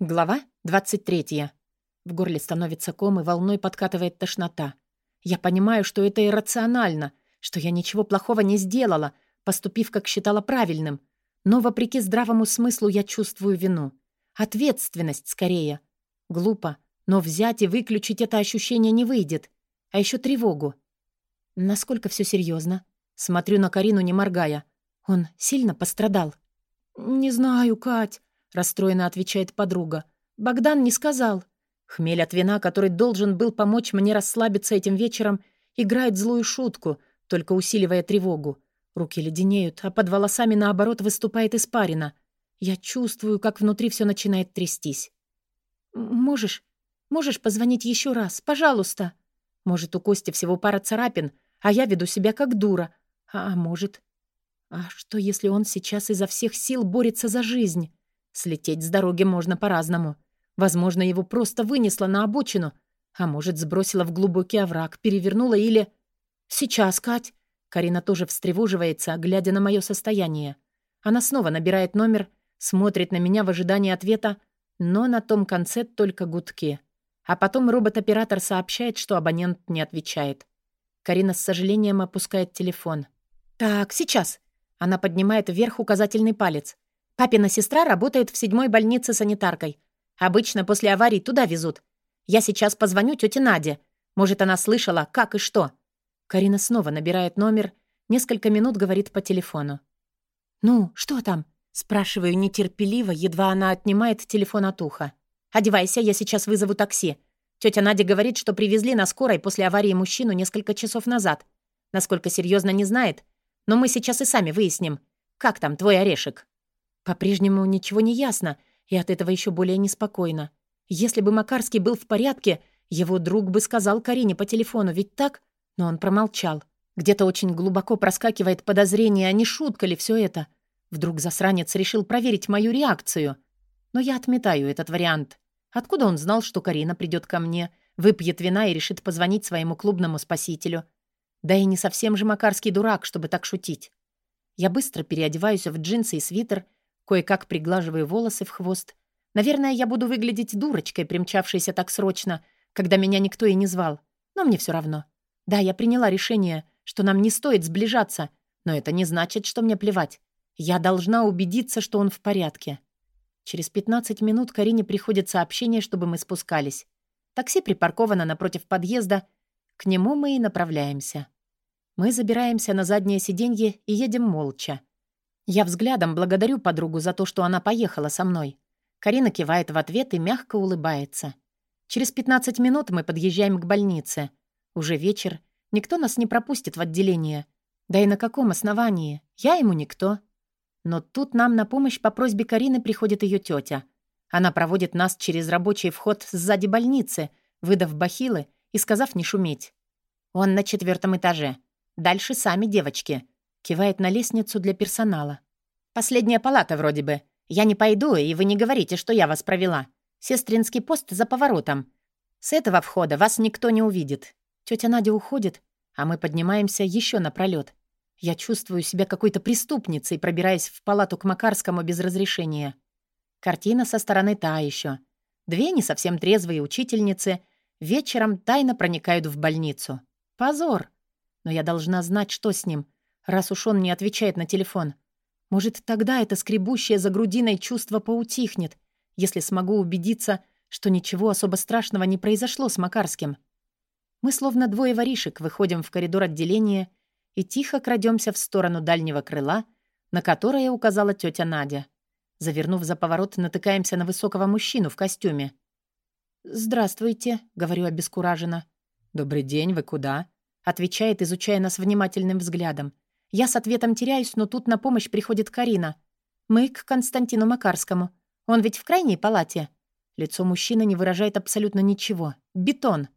Глава 23. В горле становится ком и волной подкатывает тошнота. Я понимаю, что это иррационально, что я ничего плохого не сделала, поступив, как считала правильным. Но, вопреки здравому смыслу, я чувствую вину. Ответственность, скорее. Глупо, но взять и выключить это ощущение не выйдет. А еще тревогу. Насколько все серьезно? Смотрю на Карину, не моргая. Он сильно пострадал. «Не знаю, Кать», расстроенно отвечает подруга. Богдан не сказал. Хмель от вина, который должен был помочь мне расслабиться этим вечером, играет злую шутку, только усиливая тревогу. Руки леденеют, а под волосами, наоборот, выступает испарина. Я чувствую, как внутри все начинает трястись. «Можешь? Можешь позвонить еще раз? Пожалуйста?» Может, у Кости всего пара царапин, а я веду себя как дура. А может... А что, если он сейчас изо всех сил борется за жизнь? Слететь с дороги можно по-разному. Возможно, его просто вынесло на обочину, а может, сбросило в глубокий овраг, перевернуло или... «Сейчас, Кать!» Карина тоже встревоживается, глядя на мое состояние. Она снова набирает номер, смотрит на меня в ожидании ответа, но на том конце только гудки. А потом робот-оператор сообщает, что абонент не отвечает. Карина с сожалением опускает телефон. «Так, сейчас!» Она поднимает вверх указательный палец. Папина сестра работает в седьмой больнице санитаркой. Обычно после аварий туда везут. Я сейчас позвоню тете Наде. Может, она слышала, как и что». Карина снова набирает номер, несколько минут говорит по телефону. «Ну, что там?» Спрашиваю нетерпеливо, едва она отнимает телефон от уха. «Одевайся, я сейчас вызову такси. Тетя Надя говорит, что привезли на скорой после аварии мужчину несколько часов назад. Насколько серьезно, не знает. Но мы сейчас и сами выясним. Как там твой орешек?» По-прежнему ничего не ясно, и от этого еще более неспокойно. Если бы Макарский был в порядке, его друг бы сказал Карине по телефону, ведь так? Но он промолчал. Где-то очень глубоко проскакивает подозрение, а не шутка ли все это? Вдруг засранец решил проверить мою реакцию. Но я отметаю этот вариант. Откуда он знал, что Карина придет ко мне, выпьет вина и решит позвонить своему клубному спасителю? Да и не совсем же Макарский дурак, чтобы так шутить. Я быстро переодеваюсь в джинсы и свитер Кое-как приглаживаю волосы в хвост. Наверное, я буду выглядеть дурочкой, примчавшейся так срочно, когда меня никто и не звал. Но мне все равно. Да, я приняла решение, что нам не стоит сближаться, но это не значит, что мне плевать. Я должна убедиться, что он в порядке. Через 15 минут Карине приходит сообщение, чтобы мы спускались. Такси припарковано напротив подъезда. К нему мы и направляемся. Мы забираемся на заднее сиденье и едем молча. Я взглядом благодарю подругу за то, что она поехала со мной. Карина кивает в ответ и мягко улыбается. Через 15 минут мы подъезжаем к больнице. Уже вечер. Никто нас не пропустит в отделение. Да и на каком основании? Я ему никто. Но тут нам на помощь по просьбе Карины приходит ее тетя. Она проводит нас через рабочий вход сзади больницы, выдав бахилы и сказав не шуметь. Он на четвертом этаже. Дальше сами девочки. Кивает на лестницу для персонала. «Последняя палата вроде бы. Я не пойду, и вы не говорите, что я вас провела. Сестринский пост за поворотом. С этого входа вас никто не увидит. Тетя Надя уходит, а мы поднимаемся еще напролёт. Я чувствую себя какой-то преступницей, пробираясь в палату к Макарскому без разрешения. Картина со стороны та еще. Две не совсем трезвые учительницы вечером тайно проникают в больницу. Позор. Но я должна знать, что с ним раз уж он не отвечает на телефон. Может, тогда это скребущее за грудиной чувство поутихнет, если смогу убедиться, что ничего особо страшного не произошло с Макарским. Мы словно двое воришек выходим в коридор отделения и тихо крадемся в сторону дальнего крыла, на которое указала тетя Надя. Завернув за поворот, натыкаемся на высокого мужчину в костюме. «Здравствуйте», — говорю обескураженно. «Добрый день, вы куда?» — отвечает, изучая нас внимательным взглядом. Я с ответом теряюсь, но тут на помощь приходит Карина. Мы к Константину Макарскому. Он ведь в крайней палате. Лицо мужчины не выражает абсолютно ничего. Бетон.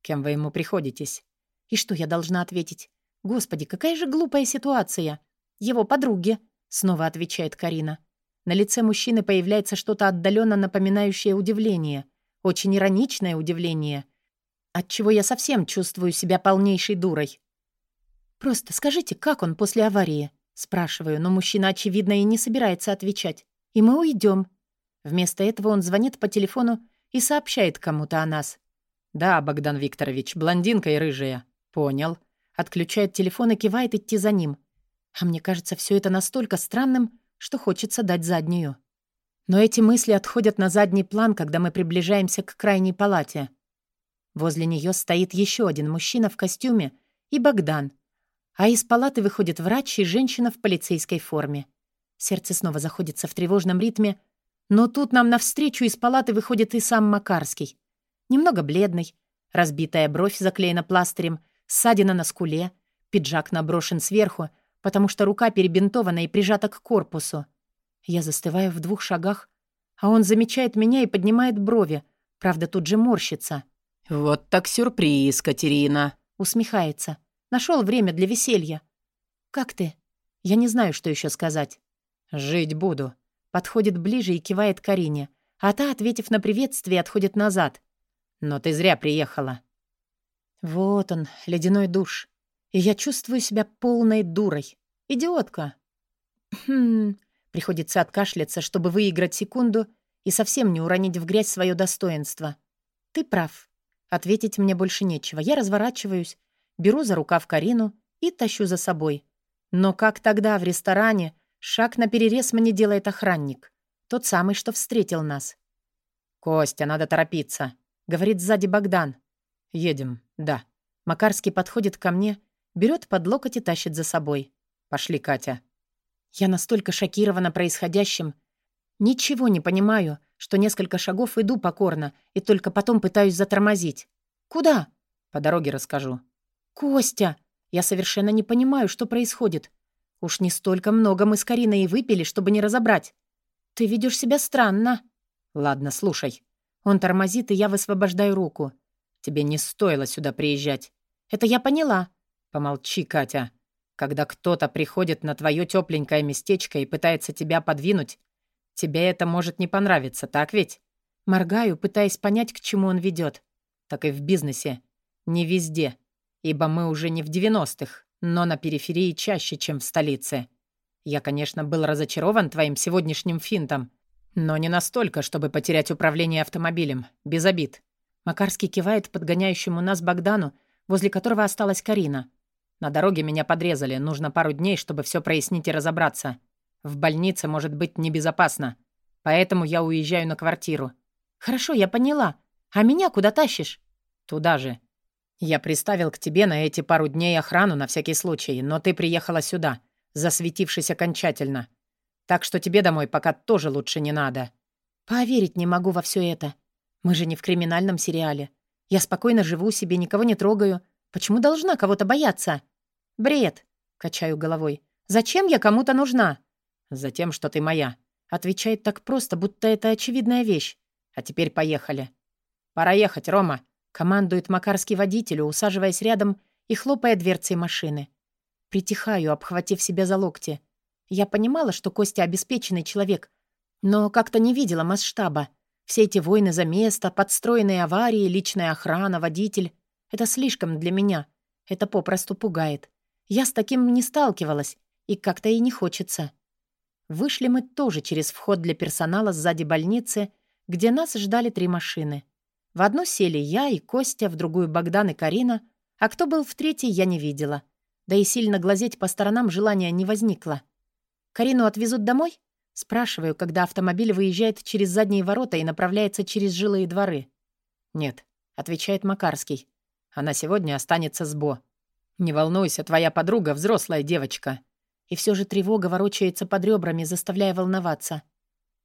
Кем вы ему приходитесь? И что я должна ответить? Господи, какая же глупая ситуация. Его подруги, снова отвечает Карина. На лице мужчины появляется что-то отдаленно напоминающее удивление. Очень ироничное удивление. Отчего я совсем чувствую себя полнейшей дурой. «Просто скажите, как он после аварии?» Спрашиваю, но мужчина, очевидно, и не собирается отвечать. «И мы уйдем. Вместо этого он звонит по телефону и сообщает кому-то о нас. «Да, Богдан Викторович, блондинка и рыжая». «Понял». Отключает телефон и кивает идти за ним. А мне кажется, все это настолько странным, что хочется дать заднюю. Но эти мысли отходят на задний план, когда мы приближаемся к крайней палате. Возле нее стоит еще один мужчина в костюме и Богдан. А из палаты выходит врач и женщина в полицейской форме. Сердце снова заходится в тревожном ритме, но тут нам навстречу из палаты выходит и сам Макарский. Немного бледный, разбитая бровь заклеена пластырем, ссадина на скуле, пиджак наброшен сверху, потому что рука перебинтована и прижата к корпусу. Я застываю в двух шагах, а он замечает меня и поднимает брови, правда, тут же морщится. «Вот так сюрприз, Катерина!» Усмехается. Нашел время для веселья. «Как ты?» Я не знаю, что еще сказать. «Жить буду». Подходит ближе и кивает Карине, а та, ответив на приветствие, отходит назад. «Но ты зря приехала». Вот он, ледяной душ. И я чувствую себя полной дурой. Идиотка. Хм, приходится откашляться, чтобы выиграть секунду и совсем не уронить в грязь свое достоинство. Ты прав. Ответить мне больше нечего. Я разворачиваюсь, беру за рукав Карину и тащу за собой. Но как тогда в ресторане шаг на перерез мне делает охранник. Тот самый, что встретил нас. «Костя, надо торопиться», — говорит сзади Богдан. «Едем, да». Макарский подходит ко мне, берет под локоть и тащит за собой. «Пошли, Катя». Я настолько шокирована происходящим. Ничего не понимаю, что несколько шагов иду покорно и только потом пытаюсь затормозить. «Куда?» «По дороге расскажу». «Костя!» Я совершенно не понимаю, что происходит. Уж не столько много мы с Кариной и выпили, чтобы не разобрать. Ты ведешь себя странно. Ладно, слушай. Он тормозит, и я высвобождаю руку. Тебе не стоило сюда приезжать. Это я поняла. Помолчи, Катя. Когда кто-то приходит на твое тепленькое местечко и пытается тебя подвинуть, тебе это может не понравиться, так ведь? Моргаю, пытаясь понять, к чему он ведет. Так и в бизнесе. Не везде. Ибо мы уже не в 90-х, но на периферии чаще, чем в столице. Я, конечно, был разочарован твоим сегодняшним финтом, но не настолько, чтобы потерять управление автомобилем. Без обид. Макарский кивает подгоняющему нас Богдану, возле которого осталась Карина. На дороге меня подрезали, нужно пару дней, чтобы все прояснить и разобраться. В больнице может быть небезопасно. Поэтому я уезжаю на квартиру. Хорошо, я поняла. А меня куда тащишь? Туда же. Я приставил к тебе на эти пару дней охрану на всякий случай, но ты приехала сюда, засветившись окончательно. Так что тебе домой пока тоже лучше не надо. Поверить не могу во все это. Мы же не в криминальном сериале. Я спокойно живу себе, никого не трогаю. Почему должна кого-то бояться? Бред, качаю головой. Зачем я кому-то нужна? Затем, что ты моя. Отвечает так просто, будто это очевидная вещь. А теперь поехали. Пора ехать, Рома. Командует Макарский водителю, усаживаясь рядом и хлопая дверцей машины. Притихаю, обхватив себя за локти. Я понимала, что Костя обеспеченный человек, но как-то не видела масштаба. Все эти войны за место, подстроенные аварии, личная охрана, водитель — это слишком для меня. Это попросту пугает. Я с таким не сталкивалась, и как-то и не хочется. Вышли мы тоже через вход для персонала сзади больницы, где нас ждали три машины. В одну сели я и Костя, в другую Богдан и Карина, а кто был в третьей, я не видела. Да и сильно глазеть по сторонам желания не возникло. «Карину отвезут домой?» Спрашиваю, когда автомобиль выезжает через задние ворота и направляется через жилые дворы. «Нет», — отвечает Макарский. «Она сегодня останется с Бо. Не волнуйся, твоя подруга — взрослая девочка». И все же тревога ворочается под ребрами, заставляя волноваться.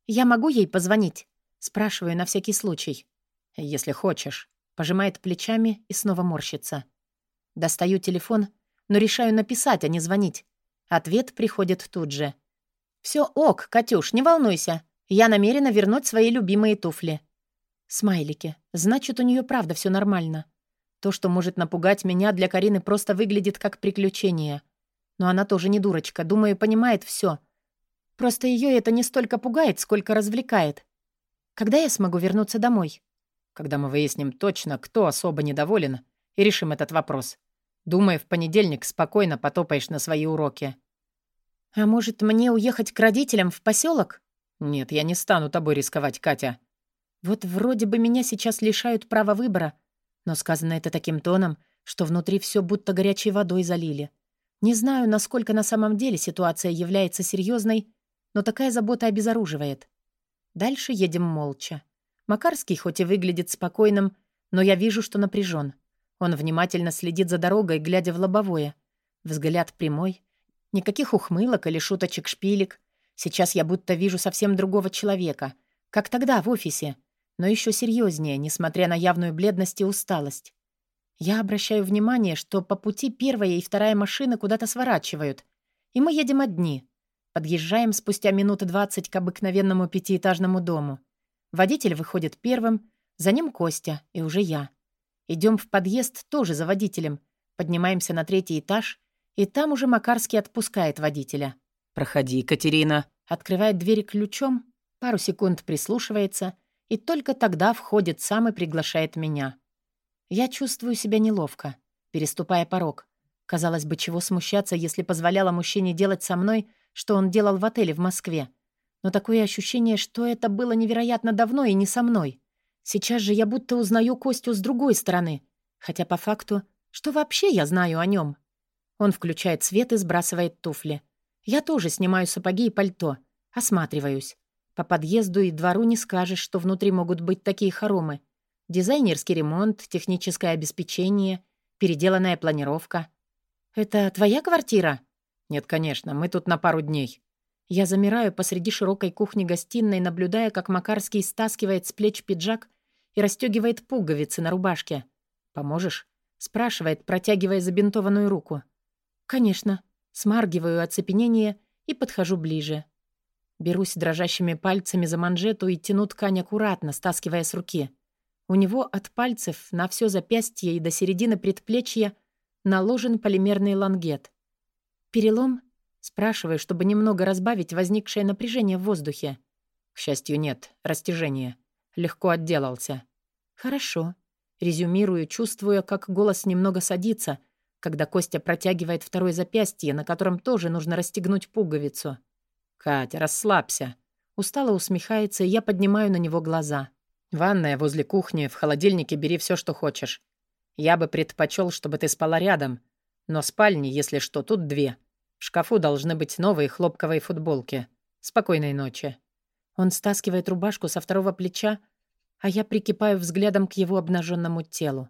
«Я могу ей позвонить?» Спрашиваю на всякий случай. «Если хочешь». Пожимает плечами и снова морщится. Достаю телефон, но решаю написать, а не звонить. Ответ приходит тут же. «Все ок, Катюш, не волнуйся. Я намерена вернуть свои любимые туфли». Смайлики. Значит, у нее правда все нормально. То, что может напугать меня, для Карины просто выглядит как приключение. Но она тоже не дурочка, думаю, понимает все. Просто ее это не столько пугает, сколько развлекает. Когда я смогу вернуться домой? Когда мы выясним точно, кто особо недоволен, и решим этот вопрос. Думаю, в понедельник спокойно потопаешь на свои уроки. «А может, мне уехать к родителям в поселок? «Нет, я не стану тобой рисковать, Катя». Вот вроде бы меня сейчас лишают права выбора, но сказано это таким тоном, что внутри все будто горячей водой залили. Не знаю, насколько на самом деле ситуация является серьезной, но такая забота обезоруживает. Дальше едем молча. Макарский хоть и выглядит спокойным, но я вижу, что напряжен. Он внимательно следит за дорогой, глядя в лобовое. Взгляд прямой. Никаких ухмылок или шуточек-шпилек. Сейчас я будто вижу совсем другого человека, как тогда в офисе, но еще серьезнее, несмотря на явную бледность и усталость. Я обращаю внимание, что по пути первая и вторая машины куда-то сворачивают, и мы едем одни. Подъезжаем спустя минуты двадцать к обыкновенному пятиэтажному дому. Водитель выходит первым, за ним Костя и уже я. Идем в подъезд тоже за водителем, поднимаемся на третий этаж, и там уже Макарский отпускает водителя. «Проходи, Катерина». Открывает дверь ключом, пару секунд прислушивается, и только тогда входит сам и приглашает меня. Я чувствую себя неловко, переступая порог. Казалось бы, чего смущаться, если позволяла мужчине делать со мной, что он делал в отеле в Москве. Но такое ощущение, что это было невероятно давно и не со мной. Сейчас же я будто узнаю Костю с другой стороны. Хотя по факту, что вообще я знаю о нем? Он включает свет и сбрасывает туфли. Я тоже снимаю сапоги и пальто. Осматриваюсь. По подъезду и двору не скажешь, что внутри могут быть такие хоромы. Дизайнерский ремонт, техническое обеспечение, переделанная планировка. «Это твоя квартира?» «Нет, конечно, мы тут на пару дней». Я замираю посреди широкой кухни-гостиной, наблюдая, как Макарский стаскивает с плеч пиджак и расстегивает пуговицы на рубашке. «Поможешь?» — спрашивает, протягивая забинтованную руку. «Конечно». Смаргиваю оцепенение и подхожу ближе. Берусь дрожащими пальцами за манжету и тяну ткань аккуратно, стаскивая с руки. У него от пальцев на все запястье и до середины предплечья наложен полимерный лангет. «Перелом?» — спрашиваю, чтобы немного разбавить возникшее напряжение в воздухе. К счастью, нет. Растяжение. Легко отделался. «Хорошо». Резюмирую, чувствуя, как голос немного садится — когда Костя протягивает второе запястье, на котором тоже нужно расстегнуть пуговицу. «Катя, расслабься». Устало усмехается, и я поднимаю на него глаза. «Ванная возле кухни, в холодильнике бери все, что хочешь. Я бы предпочел, чтобы ты спала рядом. Но спальни, если что, тут две. В шкафу должны быть новые хлопковые футболки. Спокойной ночи». Он стаскивает рубашку со второго плеча, а я прикипаю взглядом к его обнаженному телу.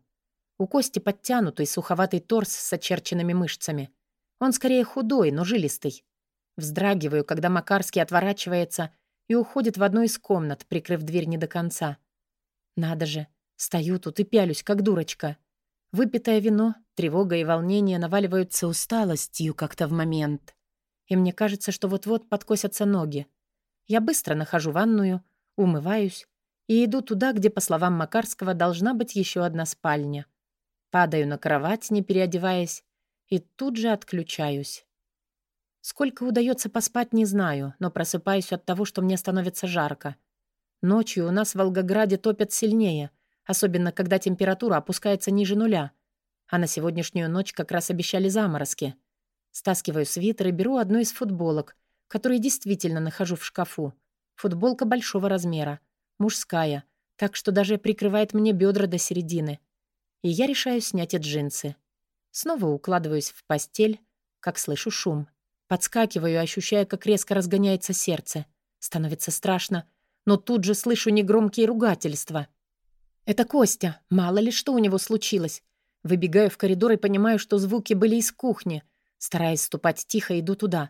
У Кости подтянутый, суховатый торс с очерченными мышцами. Он скорее худой, но жилистый. Вздрагиваю, когда Макарский отворачивается и уходит в одну из комнат, прикрыв дверь не до конца. Надо же, стою тут и пялюсь, как дурочка. Выпитое вино, тревога и волнение наваливаются усталостью как-то в момент. И мне кажется, что вот-вот подкосятся ноги. Я быстро нахожу ванную, умываюсь и иду туда, где, по словам Макарского, должна быть еще одна спальня. Падаю на кровать, не переодеваясь, и тут же отключаюсь. Сколько удается поспать, не знаю, но просыпаюсь от того, что мне становится жарко. Ночью у нас в Волгограде топят сильнее, особенно когда температура опускается ниже нуля. А на сегодняшнюю ночь как раз обещали заморозки. Стаскиваю свитер и беру одну из футболок, которые действительно нахожу в шкафу. Футболка большого размера, мужская, так что даже прикрывает мне бедра до середины и я решаю снять и джинсы. Снова укладываюсь в постель, как слышу шум. Подскакиваю, ощущая, как резко разгоняется сердце. Становится страшно, но тут же слышу негромкие ругательства. Это Костя. Мало ли что у него случилось. Выбегаю в коридор и понимаю, что звуки были из кухни. Стараясь ступать тихо, иду туда.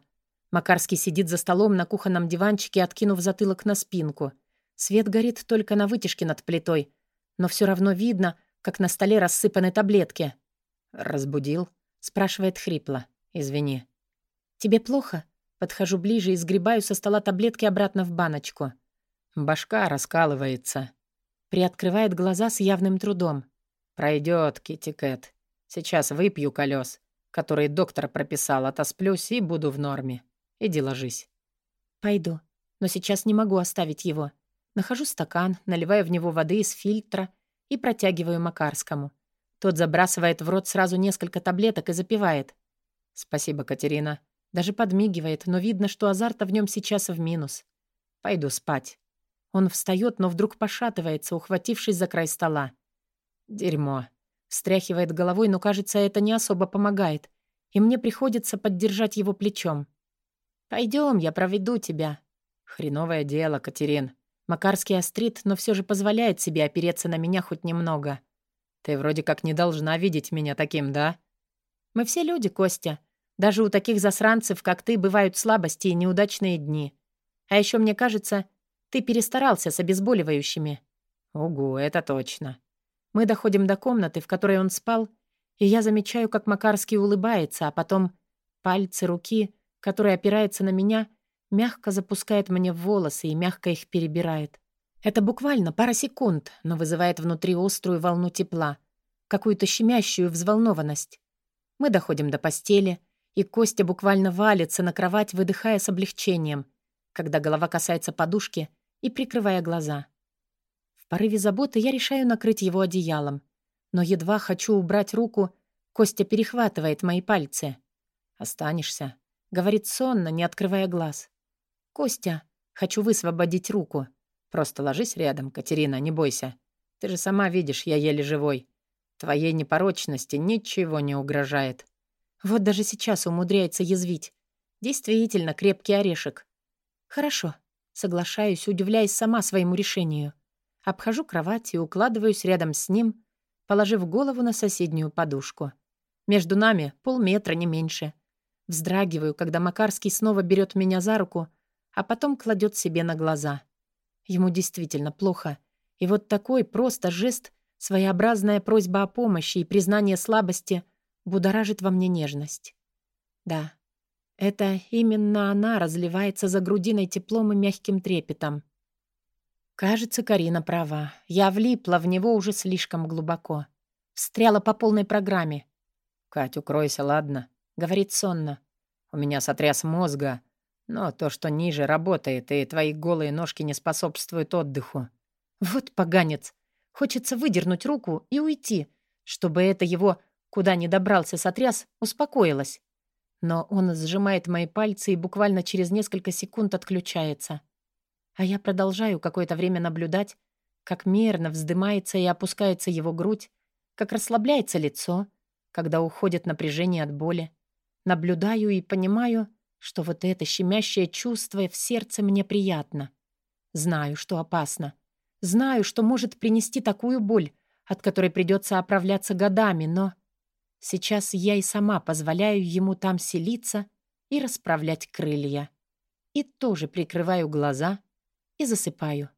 Макарский сидит за столом на кухонном диванчике, откинув затылок на спинку. Свет горит только на вытяжке над плитой. Но все равно видно, как на столе рассыпаны таблетки. «Разбудил?» — спрашивает хрипло. «Извини». «Тебе плохо?» Подхожу ближе и сгребаю со стола таблетки обратно в баночку. Башка раскалывается. Приоткрывает глаза с явным трудом. Пройдет, Китти Кэт. Сейчас выпью колес, которые доктор прописал, отосплюсь и буду в норме. Иди ложись. Пойду, но сейчас не могу оставить его. Нахожу стакан, наливаю в него воды из фильтра и протягиваю Макарскому. Тот забрасывает в рот сразу несколько таблеток и запивает. «Спасибо, Катерина». Даже подмигивает, но видно, что азарта в нем сейчас в минус. Пойду спать. Он встает, но вдруг пошатывается, ухватившись за край стола. Дерьмо. Встряхивает головой, но, кажется, это не особо помогает. И мне приходится поддержать его плечом. Пойдем, я проведу тебя. Хреновое дело, Катерин. Макарский острит, но все же позволяет себе опереться на меня хоть немного. Ты вроде как не должна видеть меня таким, да? Мы все люди, Костя. Даже у таких засранцев, как ты, бывают слабости и неудачные дни. А еще мне кажется, ты перестарался с обезболивающими. Угу, это точно. Мы доходим до комнаты, в которой он спал, и я замечаю, как Макарский улыбается, а потом пальцы руки, которые опираются на меня, мягко запускает мне в волосы и мягко их перебирает. Это буквально пара секунд, но вызывает внутри острую волну тепла, какую-то щемящую взволнованность. Мы доходим до постели, и Костя буквально валится на кровать, выдыхая с облегчением, когда голова касается подушки и прикрывая глаза. В порыве заботы я решаю накрыть его одеялом, но едва хочу убрать руку, Костя перехватывает мои пальцы. «Останешься», — говорит сонно, не открывая глаз. «Костя, хочу высвободить руку. Просто ложись рядом, Катерина, не бойся. Ты же сама видишь, я еле живой. Твоей непорочности ничего не угрожает». Вот даже сейчас умудряется язвить. Действительно крепкий орешек. «Хорошо», — соглашаюсь, удивляясь сама своему решению. Обхожу кровать и укладываюсь рядом с ним, положив голову на соседнюю подушку. Между нами полметра, не меньше. Вздрагиваю, когда Макарский снова берет меня за руку — а потом кладет себе на глаза. Ему действительно плохо. И вот такой просто жест, своеобразная просьба о помощи и признание слабости будоражит во мне нежность. Да, это именно она разливается за грудиной теплом и мягким трепетом. Кажется, Карина права. Я влипла в него уже слишком глубоко. Встряла по полной программе. «Кать, укройся, ладно?» — говорит сонно. «У меня сотряс мозга. Но то, что ниже, работает, и твои голые ножки не способствуют отдыху. Вот поганец. Хочется выдернуть руку и уйти, чтобы это его, куда не добрался сотряс, успокоилось. Но он сжимает мои пальцы и буквально через несколько секунд отключается. А я продолжаю какое-то время наблюдать, как мерно вздымается и опускается его грудь, как расслабляется лицо, когда уходит напряжение от боли. Наблюдаю и понимаю, что вот это щемящее чувство в сердце мне приятно. Знаю, что опасно. Знаю, что может принести такую боль, от которой придется оправляться годами, но... Сейчас я и сама позволяю ему там селиться и расправлять крылья. И тоже прикрываю глаза и засыпаю.